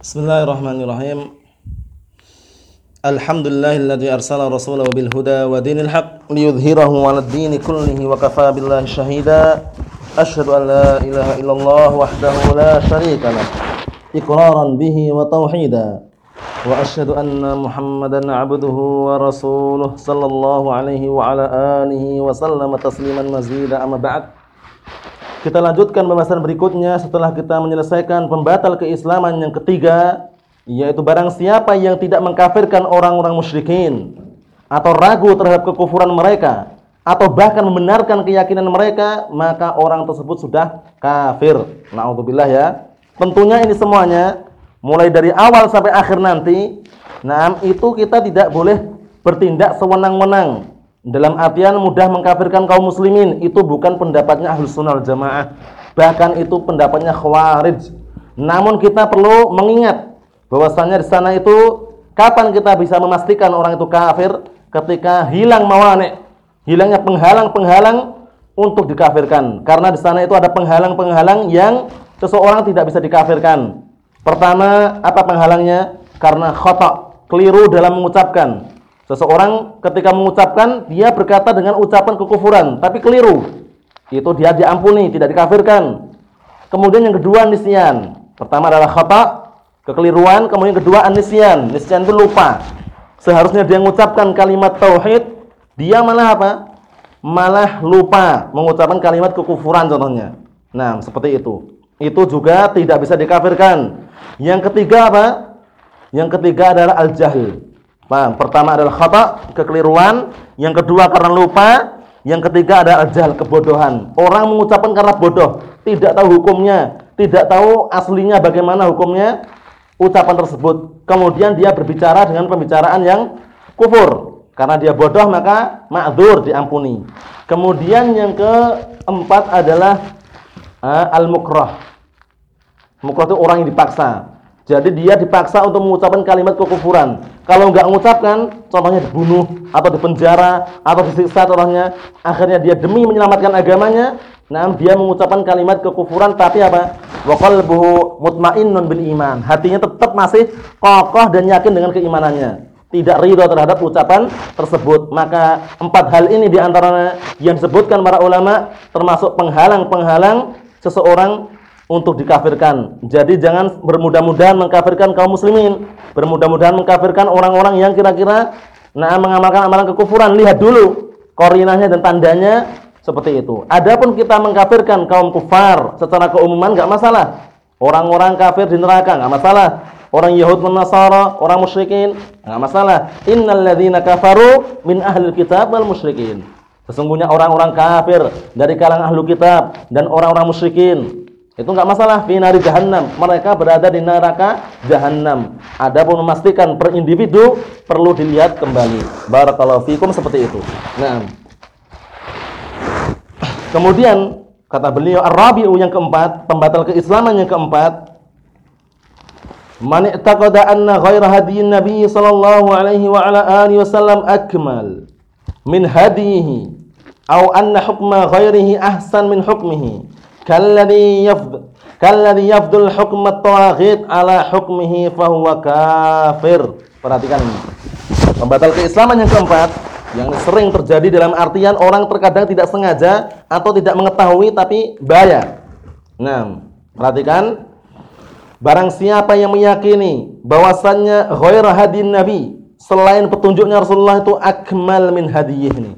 بسم الله الرحمن الرحيم الحمد لله الذي أرسل رسوله بالهدى ودين الحق ليظهره على الدين كله وكفى بالله شهيدا أشهد أن لا إله إلا الله وحده لا شريك له إقرارا به وتوحيدا وأشهد أن محمدا عبده ورسوله صلى الله عليه وعلى آله وسلم تسليما مزيدا أما بعد Kita lanjutkan pembahasan berikutnya setelah kita menyelesaikan pembatal keislaman yang ketiga, yaitu barang siapa yang tidak mengkafirkan orang-orang musyrikin atau ragu terhadap kekufuran mereka atau bahkan membenarkan keyakinan mereka, maka orang tersebut sudah kafir. Nauzubillah ya. Tentunya ini semuanya mulai dari awal sampai akhir nanti, nah itu kita tidak boleh bertindak sewenang-wenang dalam artian mudah mengkafirkan kaum muslimin itu bukan pendapatnya Ahlus Sunnah Jamaah. Bahkan itu pendapatnya Khawarij. Namun kita perlu mengingat bahwasanya di sana itu kapan kita bisa memastikan orang itu kafir ketika hilang mawani, hilangnya penghalang-penghalang untuk dikafirkan. Karena di sana itu ada penghalang-penghalang yang seseorang tidak bisa dikafirkan. Pertama, apa penghalangnya? Karena khata, keliru dalam mengucapkan. Seseorang ketika mengucapkan dia berkata dengan ucapan kekufuran tapi keliru. Itu dia diampuni, tidak dikafirkan. Kemudian yang kedua nisyan. Pertama adalah khata, kekeliruan, kemudian kedua anisyan. Nisyan itu lupa. Seharusnya dia mengucapkan kalimat tauhid, dia malah apa? Malah lupa mengucapkan kalimat kekufuran contohnya. Nah, seperti itu. Itu juga tidak bisa dikafirkan. Yang ketiga apa? Yang ketiga adalah al-jahl Paham? Pertama adalah khata, kekeliruan, yang kedua karena lupa, yang ketiga adalah ajal, kebodohan. Orang mengucapkan karena bodoh, tidak tahu hukumnya, tidak tahu aslinya bagaimana hukumnya ucapan tersebut. Kemudian dia berbicara dengan pembicaraan yang kufur. Karena dia bodoh maka ma'dzur diampuni. Kemudian yang keempat adalah uh, al-mukrah. Mukrah itu orang yang dipaksa. Jadi dia dipaksa untuk mengucapkan kalimat kekufuran. Kalau enggak mengucapkan, contohnya dibunuh atau dipenjara atau disiksa contohnya, akhirnya dia demi menyelamatkan agamanya, nah dia mengucapkan kalimat kekufuran tapi apa? Wa qalbuhu mutmainnun bil iman. Hatinya tetap masih kokoh dan yakin dengan keimanannya. Tidak ridho terhadap ucapan tersebut. Maka empat hal ini di antaranya yang disebutkan para ulama termasuk penghalang-penghalang seseorang untuk dikafirkan. Jadi jangan bermudah-mudahan mengkafirkan kaum muslimin, bermudah-mudahan mengkafirkan orang-orang yang kira-kira nah mengamalkan amalan kekufuran. Lihat dulu korinahnya dan tandanya seperti itu. Adapun kita mengkafirkan kaum kufar secara keumuman enggak masalah. Orang-orang kafir di neraka enggak masalah. Orang Yahud dan Nasara, orang musyrikin enggak masalah. Innal ladzina kafaru min ahlil kitab wal musyrikin. Sesungguhnya orang-orang kafir dari kalangan ahlu kitab dan orang-orang musyrikin itu enggak masalah fi nari jahannam. Mereka berada di neraka jahannam. Adapun memastikan per individu perlu dilihat kembali. Barakallahu fikum seperti itu. Nah. Kemudian kata beliau ar-rabi'u yang keempat, pembatal keislaman yang keempat, Man i'taqada anna ghaira hadiyin Nabi sallallahu alaihi wa ala alihi wasallam akmal min hadihi aw anna hukma ghairihi ahsan min hukmihi kalladhi yafd kalladhi yafdul hukm at-tawaghit ala hukmihi fahuwa kafir. Perhatikan ini. Pembatal keislaman yang keempat yang sering terjadi dalam artian orang terkadang tidak sengaja atau tidak mengetahui tapi bahaya. Nah, perhatikan barang siapa yang meyakini bahwasannya ghairah hadin nabi selain petunjuknya Rasulullah itu akmal min hadiyih ini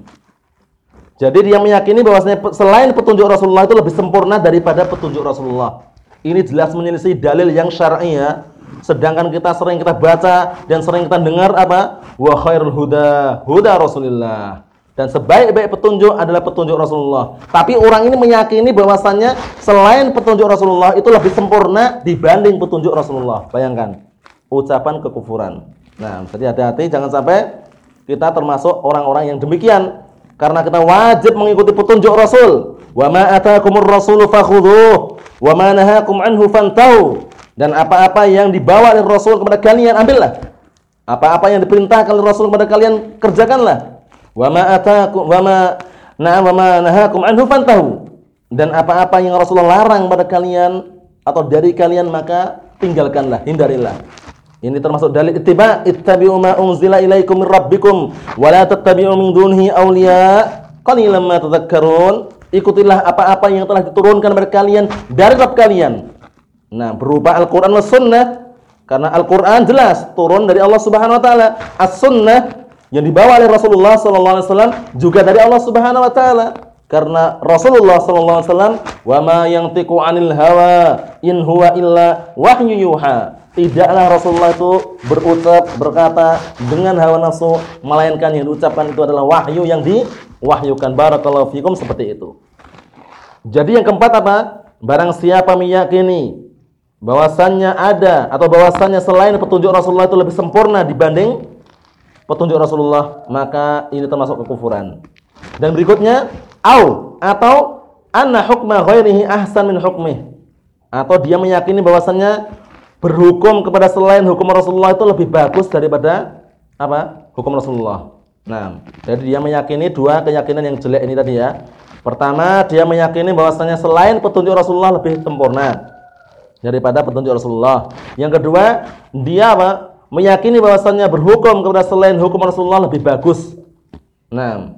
jadi dia meyakini bahwasanya selain petunjuk Rasulullah itu lebih sempurna daripada petunjuk Rasulullah. Ini jelas menyelisih dalil yang syar'i ya. Sedangkan kita sering kita baca dan sering kita dengar apa? Wa khairul huda huda Rasulullah. Dan sebaik-baik petunjuk adalah petunjuk Rasulullah. Tapi orang ini meyakini bahwasannya selain petunjuk Rasulullah itu lebih sempurna dibanding petunjuk Rasulullah. Bayangkan ucapan kekufuran. Nah, jadi hati-hati jangan sampai kita termasuk orang-orang yang demikian karena kita wajib mengikuti petunjuk Rasul. Wa ma atakumur rasulu fakhudhuh wa ma nahakum anhu fantahu. Dan apa-apa yang dibawa oleh Rasul kepada kalian ambillah. Apa-apa yang diperintahkan oleh Rasul kepada kalian kerjakanlah. Wa ma atakum wa ma na'am wa ma nahakum anhu fantahu. Dan apa-apa yang Rasulullah larang pada kalian atau dari kalian maka tinggalkanlah, hindarilah. Ini termasuk dalil ittiba, ittabi'u ma unzila ilaikum min rabbikum wa la tattabi'u min dunihi awliya qalilan ma tadhakkarun. Ikutilah apa-apa yang telah diturunkan kepada kalian dari Rabb kalian. Nah, berupa Al-Qur'an was sunnah. Karena Al-Qur'an jelas turun dari Allah Subhanahu wa taala. As-sunnah yang dibawa oleh Rasulullah sallallahu alaihi wasallam juga dari Allah Subhanahu wa taala. Karena Rasulullah sallallahu alaihi wasallam wa ma yantiqu 'anil hawa in huwa illa wahyu yuha. Tidaklah Rasulullah itu berucap berkata dengan hawa nafsu melainkan yang diucapkan itu adalah wahyu yang diwahyukan. Barakallahu fikum seperti itu. Jadi yang keempat apa? Barang siapa meyakini bahwasannya ada atau bahwasannya selain petunjuk Rasulullah itu lebih sempurna dibanding petunjuk Rasulullah, maka ini termasuk kekufuran. Dan berikutnya au atau anna hukma ghairihi ahsan min hukmih atau dia meyakini bahwasannya berhukum kepada selain hukum Rasulullah itu lebih bagus daripada apa? hukum Rasulullah. Nah, jadi dia meyakini dua keyakinan yang jelek ini tadi ya. Pertama, dia meyakini bahwasannya selain petunjuk Rasulullah lebih sempurna daripada petunjuk Rasulullah. Yang kedua, dia apa? meyakini bahwasannya berhukum kepada selain hukum Rasulullah lebih bagus. Nah,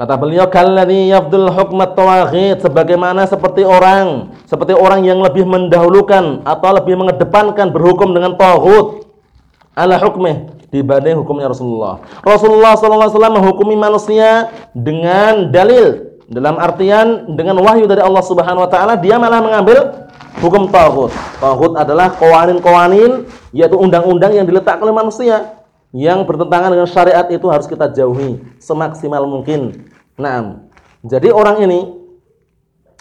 Kata beliau kalladzi yafdul hukmat tawaghit sebagaimana seperti orang seperti orang yang lebih mendahulukan atau lebih mengedepankan berhukum dengan taghut ala hukmih dibanding hukumnya Rasulullah. Rasulullah sallallahu alaihi wasallam menghukumi manusia dengan dalil dalam artian dengan wahyu dari Allah Subhanahu wa taala dia malah mengambil hukum taghut. Taghut adalah kawanin-kawanin yaitu undang-undang yang diletakkan oleh manusia yang bertentangan dengan syariat itu harus kita jauhi semaksimal mungkin. Nah, jadi orang ini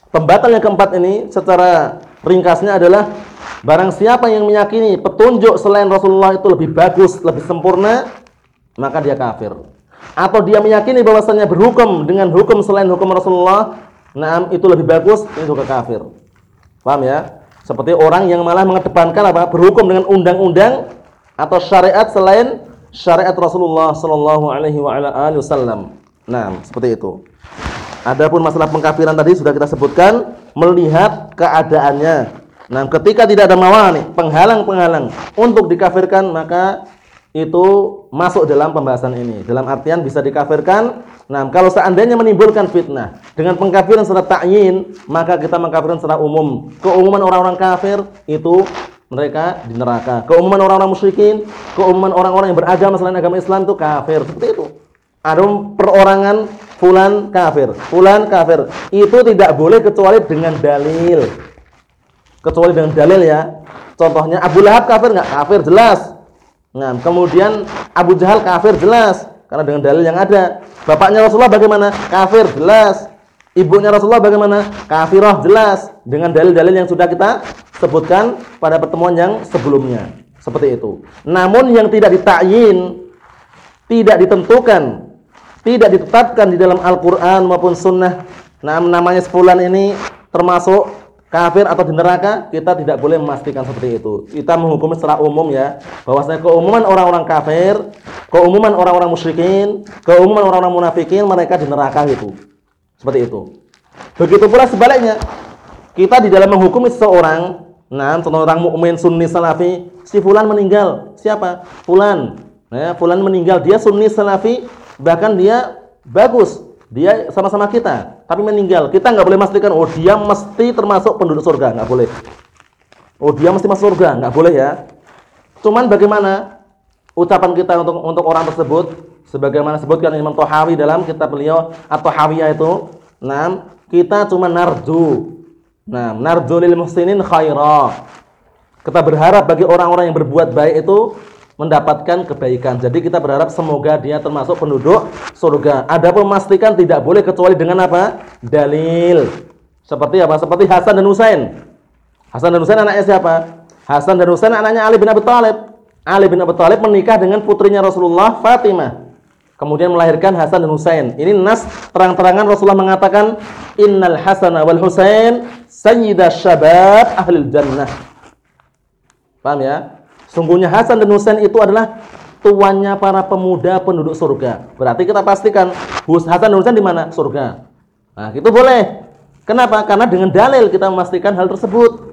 pembatal yang keempat ini secara ringkasnya adalah barang siapa yang meyakini petunjuk selain Rasulullah itu lebih bagus, lebih sempurna, maka dia kafir. Atau dia meyakini bahwasanya berhukum dengan hukum selain hukum Rasulullah, nah itu lebih bagus, itu juga kafir. Paham ya? Seperti orang yang malah mengedepankan apa? Berhukum dengan undang-undang atau syariat selain syariat Rasulullah sallallahu alaihi wasallam. Nah, seperti itu. Adapun masalah pengkafiran tadi sudah kita sebutkan melihat keadaannya. Nah, ketika tidak ada mawani, penghalang-penghalang untuk dikafirkan maka itu masuk dalam pembahasan ini. Dalam artian bisa dikafirkan. Nah, kalau seandainya menimbulkan fitnah dengan pengkafiran secara ta'yin, maka kita mengkafirkan secara umum. Keumuman orang-orang kafir itu mereka di neraka. Keumuman orang-orang musyrikin, keumuman orang-orang yang beragama selain agama Islam itu kafir. Seperti itu. Ada perorangan fulan kafir, fulan kafir. Itu tidak boleh kecuali dengan dalil. Kecuali dengan dalil ya. Contohnya Abu Lahab kafir nggak? Kafir jelas. Nah, kemudian Abu Jahal kafir jelas karena dengan dalil yang ada. Bapaknya Rasulullah bagaimana? Kafir jelas. Ibunya Rasulullah bagaimana? Kafirah jelas dengan dalil-dalil yang sudah kita sebutkan pada pertemuan yang sebelumnya. Seperti itu. Namun yang tidak ditakyin, tidak ditentukan, tidak ditetapkan di dalam Al-Qur'an maupun sunnah. Nah, namanya sepulan ini termasuk kafir atau di neraka, kita tidak boleh memastikan seperti itu. Kita menghukumi secara umum ya, bahwasanya keumuman orang-orang kafir, keumuman orang-orang musyrikin, keumuman orang-orang munafikin mereka di neraka itu. Seperti itu. Begitu pula sebaliknya. Kita di dalam menghukumi seseorang, nah, seorang mukmin sunni salafi, si fulan meninggal. Siapa? Fulan. Nah, fulan meninggal, dia sunni salafi, bahkan dia bagus. Dia sama-sama kita, tapi meninggal. Kita nggak boleh memastikan oh dia mesti termasuk penduduk surga, nggak boleh. Oh dia mesti masuk surga, nggak boleh ya. Cuman bagaimana ucapan kita untuk untuk orang tersebut sebagaimana sebutkan Imam Tohawi dalam kitab beliau atau Hawiyah itu nah kita cuma narju nah narju lil muhsinin khaira kita berharap bagi orang-orang yang berbuat baik itu mendapatkan kebaikan. Jadi kita berharap semoga dia termasuk penduduk surga. Ada memastikan tidak boleh kecuali dengan apa? Dalil. Seperti apa? Seperti Hasan dan Husain. Hasan dan Husain anaknya siapa? Hasan dan Husain anaknya Ali bin Abi Thalib. Ali bin Abi Thalib menikah dengan putrinya Rasulullah Fatimah kemudian melahirkan Hasan dan Husain. Ini nas terang-terangan Rasulullah mengatakan innal Hasan wal Husain sayyida syabab ahli jannah. Paham ya? Sungguhnya Hasan dan Husain itu adalah tuannya para pemuda penduduk surga. Berarti kita pastikan Hasan dan Husain di mana? Surga. Nah, itu boleh. Kenapa? Karena dengan dalil kita memastikan hal tersebut.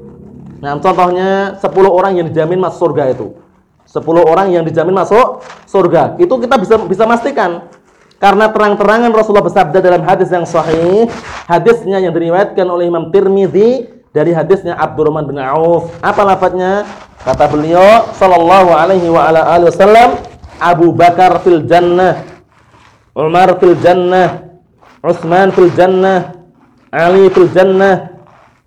Nah, contohnya 10 orang yang dijamin masuk surga itu. 10 orang yang dijamin masuk surga. Itu kita bisa bisa pastikan. Karena terang-terangan Rasulullah bersabda dalam hadis yang sahih, hadisnya yang diriwayatkan oleh Imam Tirmizi dari hadisnya Abdurrahman bin Auf. Apa lafadznya? Kata beliau sallallahu alaihi wa ala alihi wasallam, Abu Bakar fil jannah, Umar fil jannah, Utsman fil jannah, Ali fil jannah.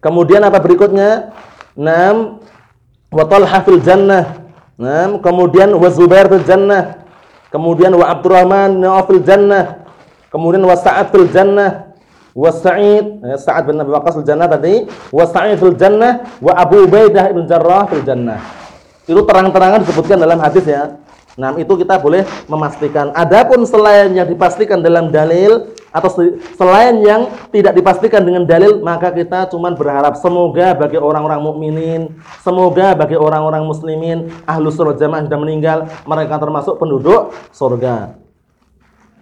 Kemudian apa berikutnya? Naam wa Talha fil jannah. Naam, kemudian wa Zubair fil jannah. Kemudian wa Abdurrahman fil jannah. Kemudian wa Sa'ad fil jannah. Wa Sa'id, ya, Sa'ad bin Abi Waqqas jannah tadi, wa Sa'id fil jannah, wa Abu Ubaidah bin Jarrah fil jannah. Itu terang-terangan disebutkan dalam hadis ya. Nah, itu kita boleh memastikan. Adapun selain yang dipastikan dalam dalil atau selain yang tidak dipastikan dengan dalil, maka kita cuma berharap semoga bagi orang-orang mukminin, semoga bagi orang-orang muslimin, ahlus sunnah jamaah sudah meninggal, mereka termasuk penduduk surga.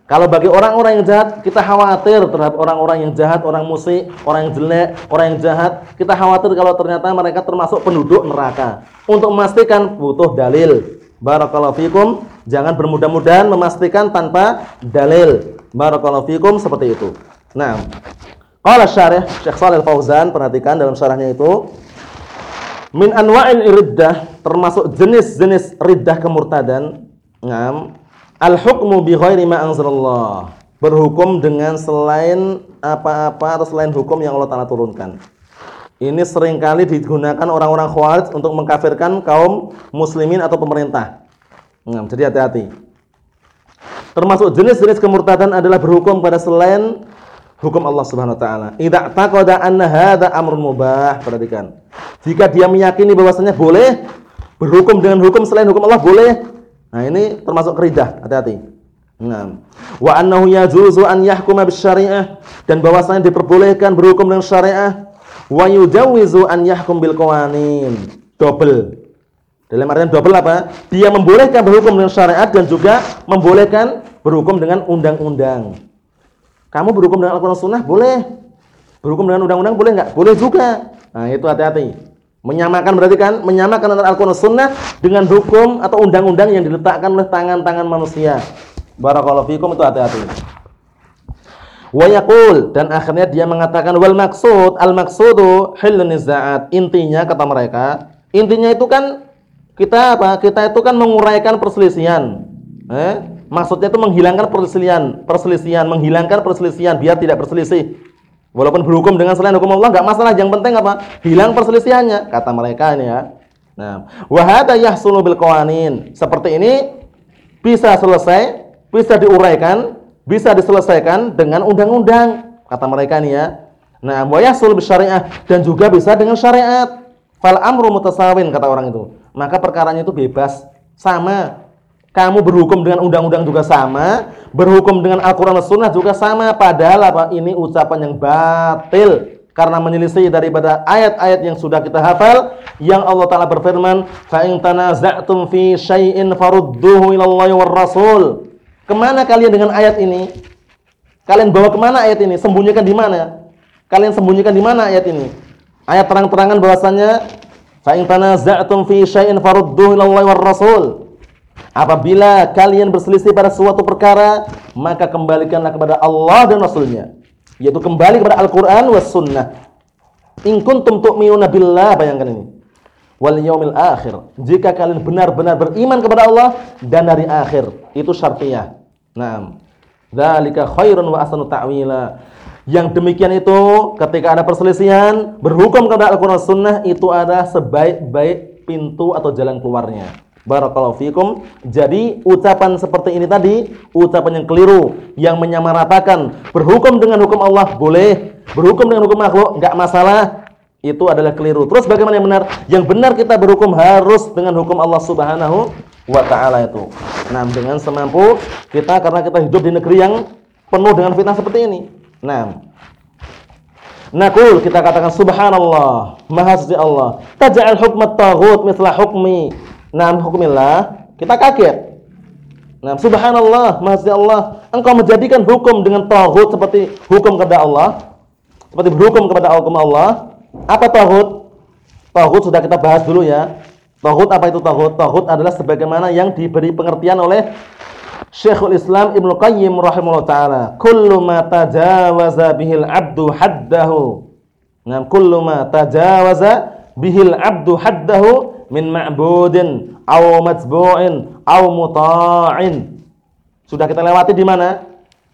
Kalau bagi orang-orang yang jahat, kita khawatir terhadap orang-orang yang jahat, orang musik, orang yang jelek, orang yang jahat. Kita khawatir kalau ternyata mereka termasuk penduduk neraka. Untuk memastikan butuh dalil. Barakallahu fikum. Jangan bermudah-mudahan memastikan tanpa dalil. Barakallahu fikum seperti itu. Nah, qala syarih Syekh Shalih Fauzan perhatikan dalam syarahnya itu min anwa'il riddah termasuk jenis-jenis riddah kemurtadan. Ngam al-hukmu bi ghairi ma anzalallah. Berhukum dengan selain apa-apa atau selain hukum yang Allah Taala turunkan. Ini sering kali digunakan orang-orang Khawarij untuk mengkafirkan kaum muslimin atau pemerintah. Nah, jadi hati-hati. Termasuk jenis-jenis kemurtadan adalah berhukum pada selain hukum Allah Subhanahu wa taala. Idza taqada anna hadza amrun mubah, perhatikan. Jika dia meyakini bahwasanya boleh berhukum dengan hukum selain hukum Allah boleh. Nah, ini termasuk keridah, hati-hati. Nah, wa annahu yajuzu an yahkuma bisyariah dan bahwasanya diperbolehkan berhukum dengan syariah wa yujawizu an yahkum bil qawanin. Double. Dalam artian double apa? Dia membolehkan berhukum dengan syariat dan juga membolehkan berhukum dengan undang-undang. Kamu berhukum dengan Al-Qur'an Sunnah boleh. Berhukum dengan undang-undang boleh enggak? Boleh juga. Nah, itu hati-hati. Menyamakan berarti kan menyamakan antara Al-Qur'an Sunnah dengan hukum atau undang-undang yang diletakkan oleh tangan-tangan manusia. Barakallahu fikum itu hati-hati. Wa yaqul dan akhirnya dia mengatakan wal maksud al maksudu hilun nizaat. Intinya kata mereka, intinya itu kan kita apa? Kita itu kan menguraikan perselisihan. Eh? Maksudnya itu menghilangkan perselisihan, perselisihan, menghilangkan perselisihan biar tidak berselisih. Walaupun berhukum dengan selain hukum Allah enggak masalah, yang penting apa? Hilang perselisihannya, kata mereka ini ya. Nah, wa hadza yahsulu bil qawanin. Seperti ini bisa selesai, bisa diuraikan bisa diselesaikan dengan undang-undang kata mereka nih ya. Nah, wa yasul syariah dan juga bisa dengan syariat. Fal amru mutasawin kata orang itu. Maka perkaranya itu bebas, sama. Kamu berhukum dengan undang-undang juga sama, berhukum dengan Al-Qur'an dan Sunnah juga sama, padahal apa ini ucapan yang batil karena menyelisih daripada ayat-ayat yang sudah kita hafal yang Allah taala berfirman fa in tanaza'tum fi syai'in farudduhu ila Allah rasul Ke mana kalian dengan ayat ini? Kalian bawa ke mana ayat ini? Sembunyikan di mana? Kalian sembunyikan di mana ayat ini? Ayat terang-terangan bahwasanya fa in tanaza'tum fi syai'in farudduhu ila Allah Rasul. Apabila kalian berselisih pada suatu perkara, maka kembalikanlah kepada Allah dan Rasulnya. Yaitu kembali kepada Al-Quran was sunnah. In kuntum tu'minuna billah, bayangkan ini. Wal yaumil akhir. Jika kalian benar-benar beriman kepada Allah dan hari akhir. Itu syartiyah. Nah, dzalika khairun wa ahsanu ta'wila. Yang demikian itu ketika ada perselisihan berhukum kepada Al-Qur'an Sunnah itu adalah sebaik-baik pintu atau jalan keluarnya. Barakallahu fikum. Jadi ucapan seperti ini tadi ucapan yang keliru yang menyamaratakan berhukum dengan hukum Allah boleh, berhukum dengan hukum makhluk enggak masalah. Itu adalah keliru. Terus bagaimana yang benar? Yang benar kita berhukum harus dengan hukum Allah Subhanahu wa taala itu. Nah, dengan semampu kita karena kita hidup di negeri yang penuh dengan fitnah seperti ini. Nah, Nakul kita katakan subhanallah, maha suci Allah. Taj'al hukmat taghut mithla hukmi. Nah, hukmillah, kita kaget. Nah, subhanallah, suci Allah. Engkau menjadikan hukum dengan taghut seperti hukum kepada Allah, seperti berhukum kepada hukum Allah. Apa taghut? Tauhid sudah kita bahas dulu ya. Tauhid apa itu tauhid? Tauhid adalah sebagaimana yang diberi pengertian oleh Syekhul Islam Ibnu Qayyim rahimahullah taala, "Kullu ma tajawaza bihil 'abdu haddahu." Nah, kullu ma tajawaza bihil 'abdu haddahu min ma'budin aw matbu'in aw muta'in. Sudah kita lewati di mana?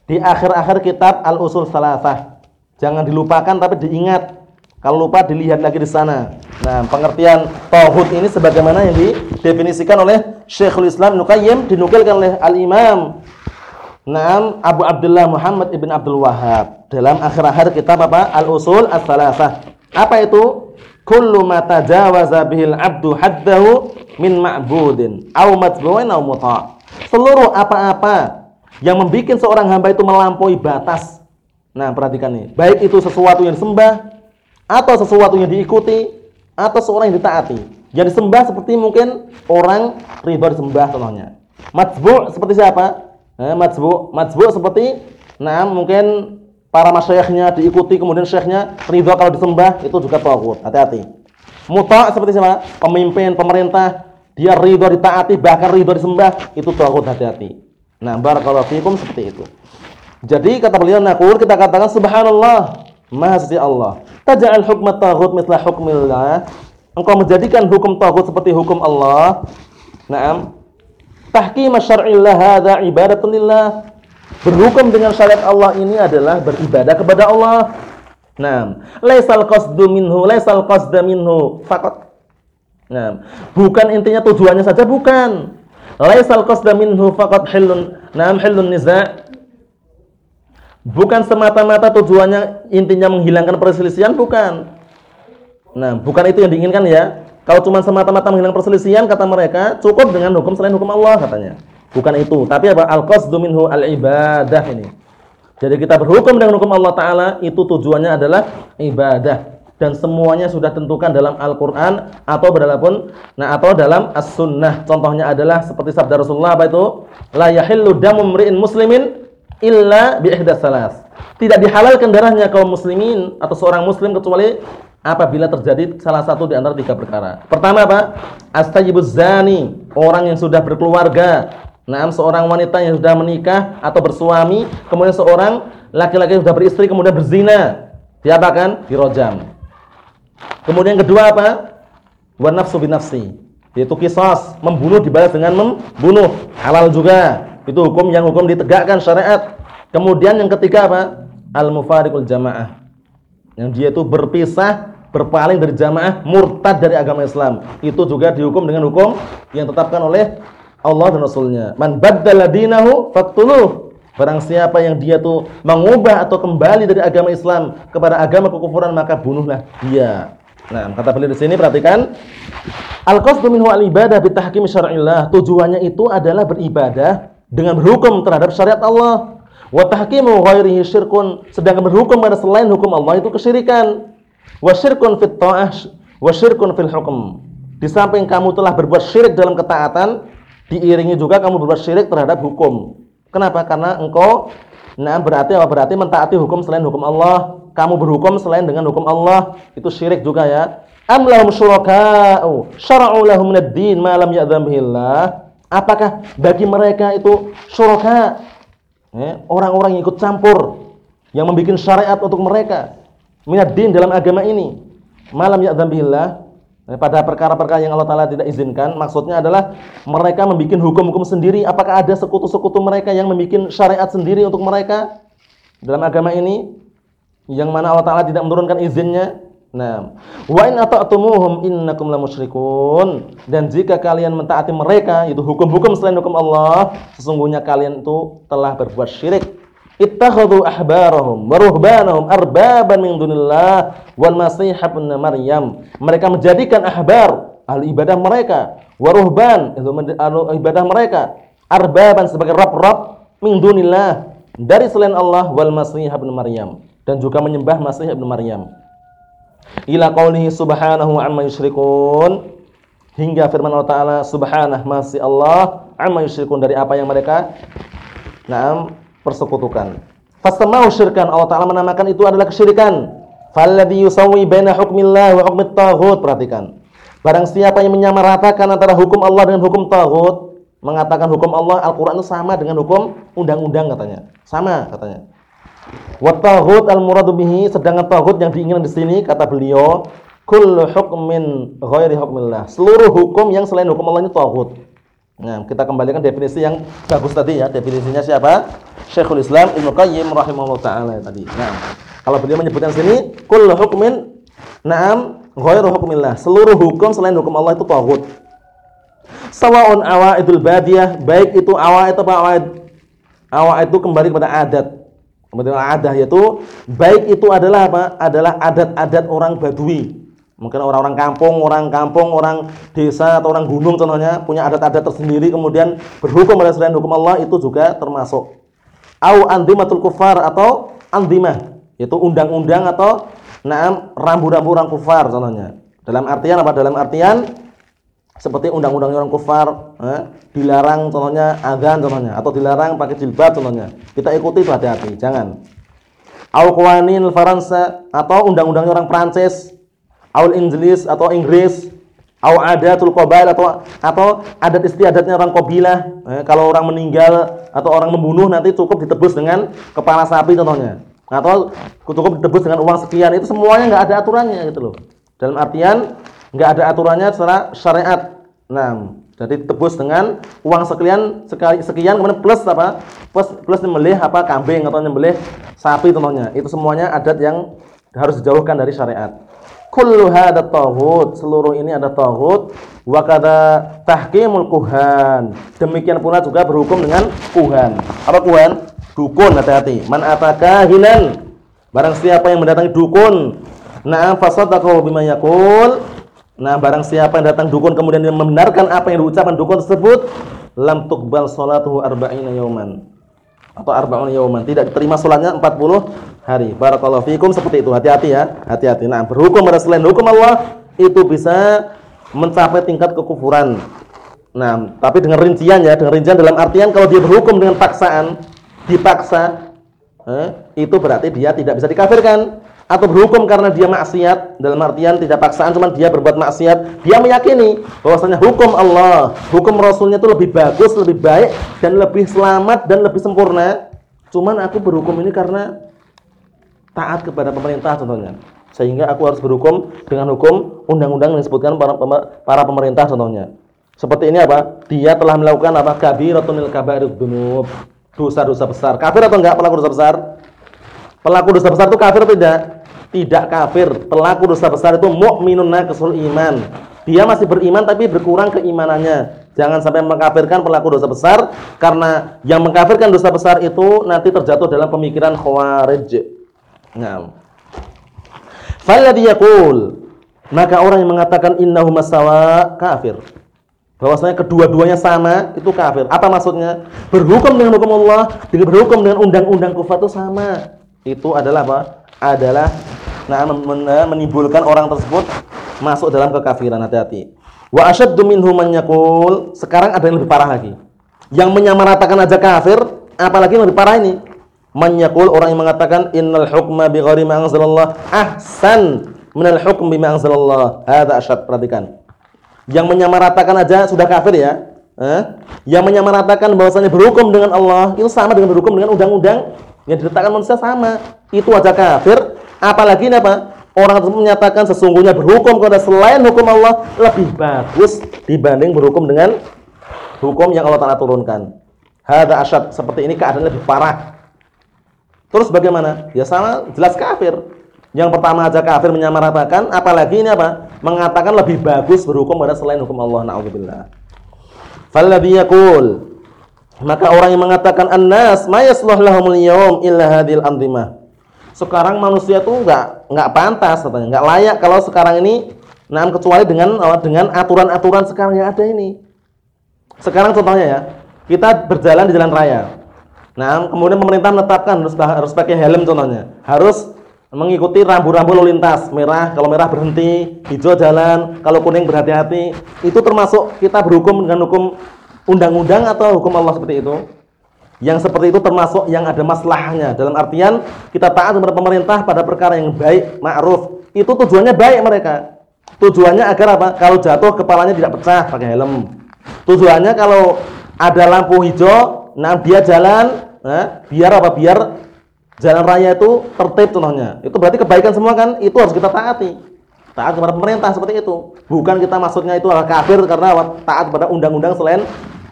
Di akhir-akhir kitab Al-Usul Salasah. Jangan dilupakan tapi diingat. Kalau lupa dilihat lagi di sana. Nah, pengertian tauhid ini sebagaimana yang didefinisikan oleh Syekhul Islam Nuqayyim dinukilkan oleh Al-Imam Naam Abu Abdullah Muhammad Ibn Abdul Wahhab dalam akhir-akhir kitab apa? Al-Usul As-Salasah. Apa itu? Kullu ma tajawaza bihil 'abdu haddahu min ma'budin aw matbu'in aw muta'. Seluruh apa-apa yang membuat seorang hamba itu melampaui batas. Nah, perhatikan nih. Baik itu sesuatu yang disembah atau sesuatu yang diikuti atau seorang yang ditaati. Yang disembah seperti mungkin orang ridho disembah contohnya. Matsbu seperti siapa? Eh, matsbu, matsbu seperti nah mungkin para masyayikhnya diikuti kemudian syekhnya ridho kalau disembah itu juga tauhid. Hati-hati. Muta seperti siapa? Pemimpin, pemerintah, dia ridho ditaati bahkan ridho disembah itu tauhid hati-hati. Nah, barakallahu fikum seperti itu. Jadi kata beliau nakur kita katakan subhanallah Maha suci Allah. Taj'al hukma taghut mithla hukmillah. Engkau menjadikan hukum taghut seperti hukum Allah. Naam. Tahkim syar'illah hadza ibadatun lillah. Berhukum dengan syariat Allah ini adalah beribadah kepada Allah. Naam. Laisal qasdu minhu, laisal qasda minhu faqat. Naam. Bukan intinya tujuannya saja bukan. Laisal qasda minhu faqat hilun. Naam hilun niza' Bukan semata-mata tujuannya intinya menghilangkan perselisihan, bukan. Nah, bukan itu yang diinginkan ya. Kalau cuma semata-mata menghilangkan perselisihan, kata mereka, cukup dengan hukum selain hukum Allah katanya. Bukan itu. Tapi apa? Al-qasdu minhu al-ibadah ini. Jadi kita berhukum dengan hukum Allah Ta'ala, itu tujuannya adalah ibadah. Dan semuanya sudah tentukan dalam Al-Quran atau berapapun, nah atau dalam As-Sunnah. Contohnya adalah seperti sabda Rasulullah apa itu? La yahillu damu mri'in muslimin illa bi salas. Tidak dihalalkan darahnya kaum muslimin atau seorang muslim kecuali apabila terjadi salah satu di antara tiga perkara. Pertama apa? Astayibuz zani, orang yang sudah berkeluarga. Nah, seorang wanita yang sudah menikah atau bersuami, kemudian seorang laki-laki sudah beristri kemudian berzina. Diapakan? Dirojam. Kemudian kedua apa? Wa nafsu binafsi. Yaitu kisos, membunuh dibalas dengan membunuh. Halal juga. Itu hukum yang hukum ditegakkan syariat. Kemudian yang ketiga apa? Al-mufariqul jamaah. Yang dia itu berpisah, berpaling dari jamaah, murtad dari agama Islam. Itu juga dihukum dengan hukum yang ditetapkan oleh Allah dan Rasulnya. Man baddala dinahu faqtuluh. Barang siapa yang dia tuh mengubah atau kembali dari agama Islam kepada agama kekufuran maka bunuhlah dia. Nah, kata beliau di sini perhatikan Al-qasdu minhu al-ibadah bitahkim syar'illah. Tujuannya itu adalah beribadah dengan berhukum terhadap syariat Allah. Wa tahkimu ghairihi syirkun, sedangkan berhukum pada selain hukum Allah itu kesyirikan. Wa syirkun fit ta'ah wa syirkun fil hukm. Di samping kamu telah berbuat syirik dalam ketaatan, diiringi juga kamu berbuat syirik terhadap hukum. Kenapa? Karena engkau nah berarti apa? Berarti mentaati hukum selain hukum Allah. Kamu berhukum selain dengan hukum Allah, itu syirik juga ya. Am lahum syuraka'u syara'u lahum ad-din ma ya'dzam Apakah bagi mereka itu syuraka? Eh, orang-orang yang ikut campur yang membuat syariat untuk mereka minad din dalam agama ini malam ya billah pada perkara-perkara yang Allah Taala tidak izinkan maksudnya adalah mereka membuat hukum-hukum sendiri apakah ada sekutu-sekutu mereka yang membuat syariat sendiri untuk mereka dalam agama ini yang mana Allah Taala tidak menurunkan izinnya Nah, wa in ata'tumuhum innakum lamusyrikun. Dan jika kalian mentaati mereka, itu hukum-hukum selain hukum Allah, sesungguhnya kalian itu telah berbuat syirik. Ittakhadhu ahbarahum wa ruhbanahum arbaban min dunillah wal masih ibn Maryam. Mereka menjadikan ahbar ahli ibadah mereka, wa ruhban itu ibadah mereka, arbaban sebagai rab-rab min dunillah dari selain Allah wal masih ibn Maryam. Dan juga menyembah Masih ibn Maryam. Ila qaulihi subhanahu amma yusyrikun hingga firman Allah taala subhanahu masih Allah amma yusyrikun dari apa yang mereka? Naam persekutukan fasamau syirkan Allah taala menamakan itu adalah kesyirikan falladhi yusawwi baina hukmillah wa hukmit taghut perhatikan Barang siapa yang menyamaratakan antara hukum Allah dengan hukum tagut, mengatakan hukum Allah Al-Qur'an itu sama dengan hukum undang-undang katanya. Sama katanya. Wa taghut al-muradu bihi sedangkan taghut yang diinginkan di sini kata beliau kullu hukmin ghairi hukmillah. Seluruh hukum yang selain hukum Allah itu taghut. Nah, kita kembalikan definisi yang bagus tadi ya. Definisinya siapa? Syekhul Islam Ibnu Qayyim rahimahullah taala tadi. Nah, kalau beliau menyebutkan sini kullu hukmin na'am ghairu hukmillah. Seluruh hukum selain hukum Allah itu taghut. Sawa'un awaidul badiyah, baik itu awaid apa awaid awaid itu kembali kepada adat. Kepada adat yaitu baik itu adalah apa? Adalah adat-adat orang Badui. Mungkin orang-orang kampung, orang kampung, orang desa atau orang gunung contohnya punya adat-adat tersendiri kemudian berhukum pada selain hukum Allah itu juga termasuk. Au andimatul kufar atau andimah, yaitu undang-undang atau Nah, rambu-rambu orang kufar contohnya. Dalam artian apa? Dalam artian seperti undang-undang orang kufar, eh, dilarang contohnya azan contohnya atau dilarang pakai jilbab contohnya. Kita ikuti itu hati-hati, jangan. Al qawanin Faransa atau undang-undang orang Prancis, al Inggris atau Inggris, au adatul qabail atau atau adat istiadatnya orang kabilah. Eh, kalau orang meninggal atau orang membunuh nanti cukup ditebus dengan kepala sapi contohnya atau cukup ditebus dengan uang sekian itu semuanya nggak ada aturannya gitu loh. Dalam artian nggak ada aturannya secara syariat. Nah, jadi tebus dengan uang sekian sekali sekian kemudian plus apa? Plus plus nyembelih apa kambing atau nyembelih sapi contohnya. Itu semuanya adat yang harus dijauhkan dari syariat. Kullu hadza taghut, seluruh ini ada taghut wa kada tahkimul kuhan. Demikian pula juga berhukum dengan kuhan. Apa kuhan? Dukun hati-hati. Man ataka hinan. Barang siapa yang mendatangi dukun, na'am fasaddaqahu bima yaqul. Nah, barang siapa yang datang dukun kemudian dia membenarkan apa yang diucapkan dukun tersebut, lam tuqbal salatuhu arba'ina yauman. Atau arba'un yauman. Tidak diterima salatnya 40 hari. Barakallahu fikum seperti itu. Hati-hati ya. Hati-hati. Nah, berhukum pada selain hukum Allah itu bisa mencapai tingkat kekufuran. Nah, tapi dengan rincian ya, dengan rincian dalam artian kalau dia berhukum dengan paksaan, dipaksa eh, itu berarti dia tidak bisa dikafirkan atau berhukum karena dia maksiat dalam artian tidak paksaan cuma dia berbuat maksiat dia meyakini bahwasanya hukum Allah hukum Rasulnya itu lebih bagus lebih baik dan lebih selamat dan lebih sempurna cuman aku berhukum ini karena taat kepada pemerintah contohnya sehingga aku harus berhukum dengan hukum undang-undang yang disebutkan para para pemerintah contohnya seperti ini apa dia telah melakukan apa kabiratunil kabairud dunub dosa-dosa besar. Kafir atau enggak pelaku dosa besar? Pelaku dosa besar itu kafir atau tidak? Tidak kafir. Pelaku dosa besar itu mukminun naqisul iman. Dia masih beriman tapi berkurang keimanannya. Jangan sampai mengkafirkan pelaku dosa besar karena yang mengkafirkan dosa besar itu nanti terjatuh dalam pemikiran khawarij. Nah. Falladhi yaqul maka orang yang mengatakan innahu masawa kafir bahwasanya kedua-duanya sama itu kafir. Apa maksudnya? Berhukum dengan hukum Allah, dengan berhukum dengan undang-undang kufar itu sama. Itu adalah apa? Adalah nah menimbulkan orang tersebut masuk dalam kekafiran hati-hati. Wa asyaddu minhum man yaqul, sekarang ada yang lebih parah lagi. Yang menyamaratakan aja kafir, apalagi yang lebih parah ini. Man yaqul orang yang mengatakan innal hukma bi ghairi ma anzalallah ahsan minal hukm bima anzalallah. Hadza asyad, perhatikan yang menyamaratakan aja sudah kafir ya. Eh? Yang menyamaratakan bahwasanya berhukum dengan Allah itu sama dengan berhukum dengan undang-undang yang diletakkan manusia sama. Itu aja kafir, apalagi apa? Orang tersebut menyatakan sesungguhnya berhukum kepada selain hukum Allah lebih bagus dibanding berhukum dengan hukum yang Allah Taala turunkan. Hada asyad seperti ini keadaan lebih parah. Terus bagaimana? Ya sama jelas kafir. Yang pertama aja kafir menyamaratakan, apalagi ini apa? Mengatakan lebih bagus berhukum pada selain hukum Allah. Nauzubillah. Falladhi maka orang yang mengatakan annas ma yasluh lahumul yawm illa hadhil andimah. Sekarang manusia tuh enggak enggak pantas katanya, enggak layak kalau sekarang ini nah kecuali dengan oh, dengan aturan-aturan sekarang yang ada ini. Sekarang contohnya ya, kita berjalan di jalan raya. Nah, kemudian pemerintah menetapkan harus harus pakai helm contohnya. Harus mengikuti rambu-rambu lalu lintas merah kalau merah berhenti hijau jalan kalau kuning berhati-hati itu termasuk kita berhukum dengan hukum undang-undang atau hukum Allah seperti itu yang seperti itu termasuk yang ada masalahnya dalam artian kita taat kepada pemerintah pada perkara yang baik ma'ruf itu tujuannya baik mereka Tujuannya agar apa? Kalau jatuh kepalanya tidak pecah pakai helm. Tujuannya kalau ada lampu hijau, nah dia jalan, nah, biar apa? Biar jalan raya itu tertib contohnya. Itu berarti kebaikan semua kan? Itu harus kita taati. Taat kepada pemerintah seperti itu. Bukan kita maksudnya itu adalah kafir karena taat kepada undang-undang selain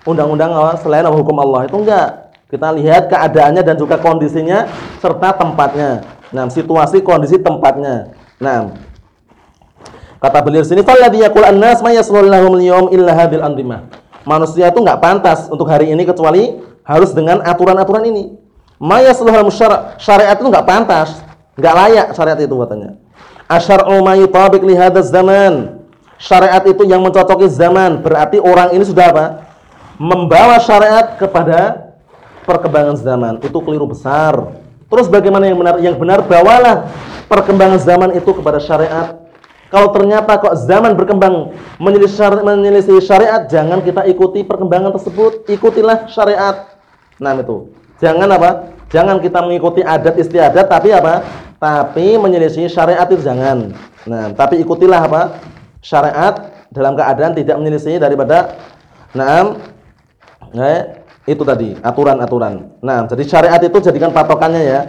undang-undang selain hukum Allah. Itu enggak. Kita lihat keadaannya dan juga kondisinya serta tempatnya. Nah, situasi kondisi tempatnya. Nah, kata beliau sini, "Falladhi yaqul an-nas may yaslullahu al-yawm illa hadhil andimah." Manusia itu enggak pantas untuk hari ini kecuali harus dengan aturan-aturan ini. May yasluhul syariat itu enggak pantas, enggak layak syariat itu katanya. Asyar'u ma yutabiq li hadzal zaman. Syariat itu yang mencocoki zaman, berarti orang ini sudah apa? Membawa syariat kepada perkembangan zaman itu keliru besar. Terus bagaimana yang benar? Yang benar bawalah perkembangan zaman itu kepada syariat. Kalau ternyata kok zaman berkembang menyelisih syariat, jangan kita ikuti perkembangan tersebut, ikutilah syariat. Nah, itu. Jangan apa? Jangan kita mengikuti adat istiadat tapi apa? Tapi menyelisih syariat itu jangan. Nah, tapi ikutilah apa? Syariat dalam keadaan tidak menyelisih daripada Naam. Nah, itu tadi aturan-aturan. Nah, jadi syariat itu jadikan patokannya ya.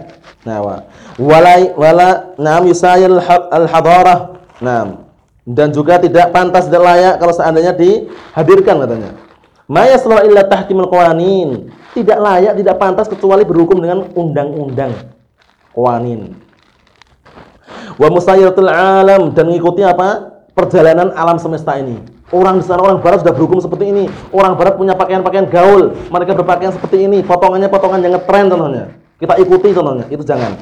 Nah, wa walai wala na'am yusayil al-hadarah. Nah, dan juga tidak pantas dan layak kalau seandainya dihadirkan katanya. Ma yaslu illa tahkimul qawanin. Tidak layak, tidak pantas kecuali berhukum dengan undang-undang. Qawanin. Wa musayyatul alam dan mengikuti apa? Perjalanan alam semesta ini. Orang di sana orang barat sudah berhukum seperti ini. Orang barat punya pakaian-pakaian gaul. Mereka berpakaian seperti ini. Potongannya potongan yang ngetren contohnya. Kita ikuti contohnya. Itu jangan.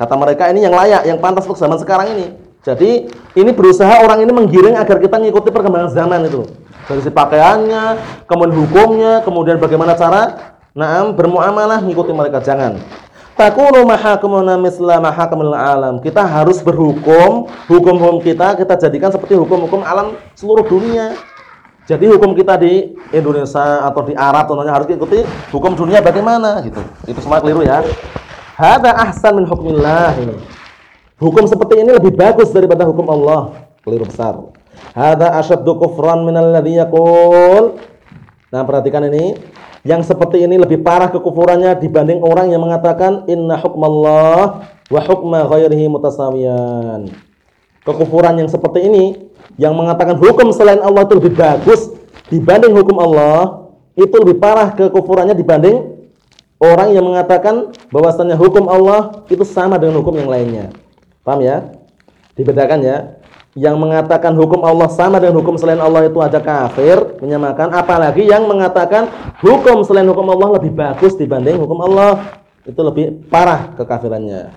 Kata mereka ini yang layak, yang pantas untuk zaman sekarang ini. Jadi ini berusaha orang ini menggiring agar kita mengikuti perkembangan zaman itu. Dari si pakaiannya, kemudian hukumnya, kemudian bagaimana cara Naam bermuamalah mengikuti mereka jangan. Takunu mahakumuna misla mahakamul alam. Kita harus berhukum, hukum-hukum kita kita jadikan seperti hukum-hukum alam seluruh dunia. Jadi hukum kita di Indonesia atau di Arab contohnya harus ikuti hukum dunia bagaimana gitu. Itu semua keliru ya. Hada ahsan min hukmillah ini. Hukum seperti ini lebih bagus daripada hukum Allah. Keliru besar. Hada asyaddu kufran min alladhi yaqul. Nah, perhatikan ini yang seperti ini lebih parah kekufurannya dibanding orang yang mengatakan inna hukmallah wa hukma ghairihi mutasawiyan. Kekufuran yang seperti ini yang mengatakan hukum selain Allah itu lebih bagus dibanding hukum Allah, itu lebih parah kekufurannya dibanding orang yang mengatakan bahwasannya hukum Allah itu sama dengan hukum yang lainnya. Paham ya? Dibedakan ya yang mengatakan hukum Allah sama dengan hukum selain Allah itu aja kafir, menyamakan, apalagi yang mengatakan hukum selain hukum Allah lebih bagus dibanding hukum Allah, itu lebih parah kekafirannya.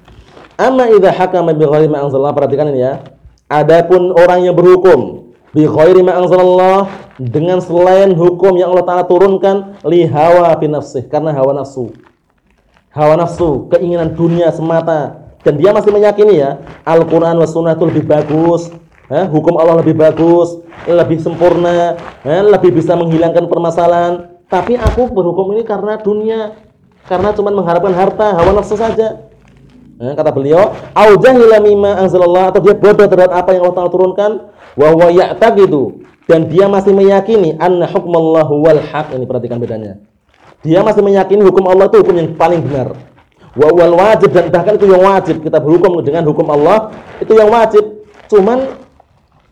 Amma idza hakama bi ghairi ma anzalallah, perhatikan ini ya. Adapun orang yang berhukum bi ghairi ma anzalallah dengan selain hukum yang Allah Taala turunkan li hawa fi nafsih, karena hawa nafsu. Hawa nafsu, keinginan dunia semata dan dia masih meyakini ya Al-Quran wa sunnah itu lebih bagus eh, hukum Allah lebih bagus, lebih sempurna, eh, lebih bisa menghilangkan permasalahan. Tapi aku berhukum ini karena dunia, karena cuma mengharapkan harta, hawa nafsu saja. Eh, kata beliau, au anzalallah atau dia bodoh terhadap apa yang Allah turunkan, wa huwa ya'taqidu dan dia masih meyakini anna hukmallahu wal haq. Ini perhatikan bedanya. Dia masih meyakini hukum Allah itu hukum yang paling benar. Wa wal wajib dan bahkan itu yang wajib kita berhukum dengan hukum Allah itu yang wajib. Cuman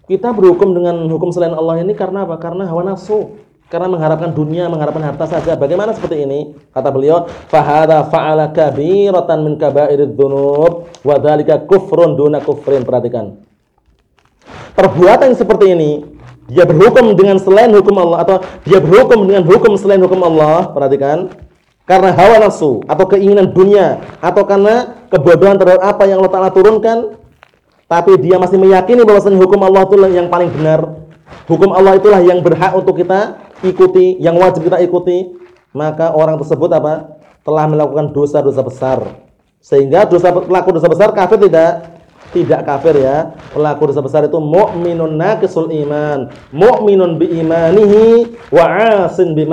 kita berhukum dengan hukum selain Allah ini karena apa? Karena hawa nafsu. Karena mengharapkan dunia, mengharapkan harta saja. Bagaimana seperti ini? Kata beliau, "Fahada fa'ala kabiratan min kaba'irid dzunub wa dzalika kufrun duna kufrin." Perhatikan. Perbuatan yang seperti ini, dia berhukum dengan selain hukum Allah atau dia berhukum dengan hukum selain hukum Allah, perhatikan. Karena hawa nafsu atau keinginan dunia atau karena kebodohan terhadap apa yang Allah Taala turunkan, tapi dia masih meyakini bahwasanya hukum Allah itulah yang paling benar. Hukum Allah itulah yang berhak untuk kita ikuti, yang wajib kita ikuti. Maka orang tersebut apa? Telah melakukan dosa-dosa besar. Sehingga dosa pelaku dosa besar kafir tidak? Tidak kafir ya. Pelaku dosa besar itu mukminun naqisul iman, mukminun bi imanihi wa asin bi.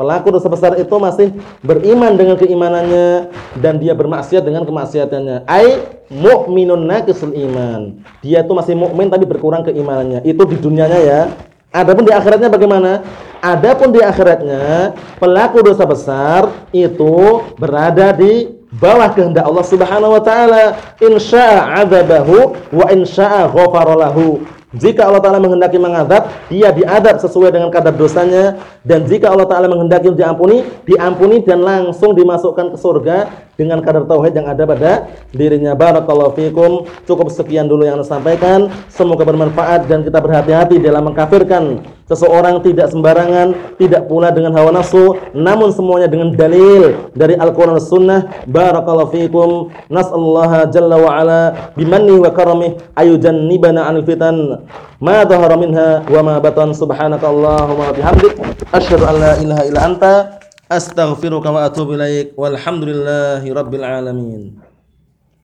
Pelaku dosa besar itu masih beriman dengan keimanannya dan dia bermaksiat dengan kemaksiatannya. Ai mu'minun naqisul iman. Dia itu masih mukmin tapi berkurang keimanannya. Itu di dunianya ya. Adapun di akhiratnya bagaimana? Adapun di akhiratnya pelaku dosa besar itu berada di bawah kehendak Allah Subhanahu wa taala. Insya'a 'adzabahu wa insya'a ghafara lahu. Jika Allah Ta'ala menghendaki mengadab, dia diadab sesuai dengan kadar dosanya. Dan jika Allah Ta'ala menghendaki diampuni, diampuni dan langsung dimasukkan ke surga dengan kadar tauhid yang ada pada dirinya. Barakallahu fikum. Cukup sekian dulu yang saya sampaikan. Semoga bermanfaat dan kita berhati-hati dalam mengkafirkan seseorang tidak sembarangan, tidak pula dengan hawa nafsu, namun semuanya dengan dalil dari Al-Qur'an dan Sunnah. Barakallahu fikum. Nas'allaha jalla wa ala. Bimanni wa karamih ayujannibana 'anil fitan. Ma dhahara minha wa ma batan. Subhanaka allahumma wa bihamdik. Asyhadu an la ilaha illa anta. Astaghfiruka wa atubu ilaik. Walhamdulillahi rabbil alamin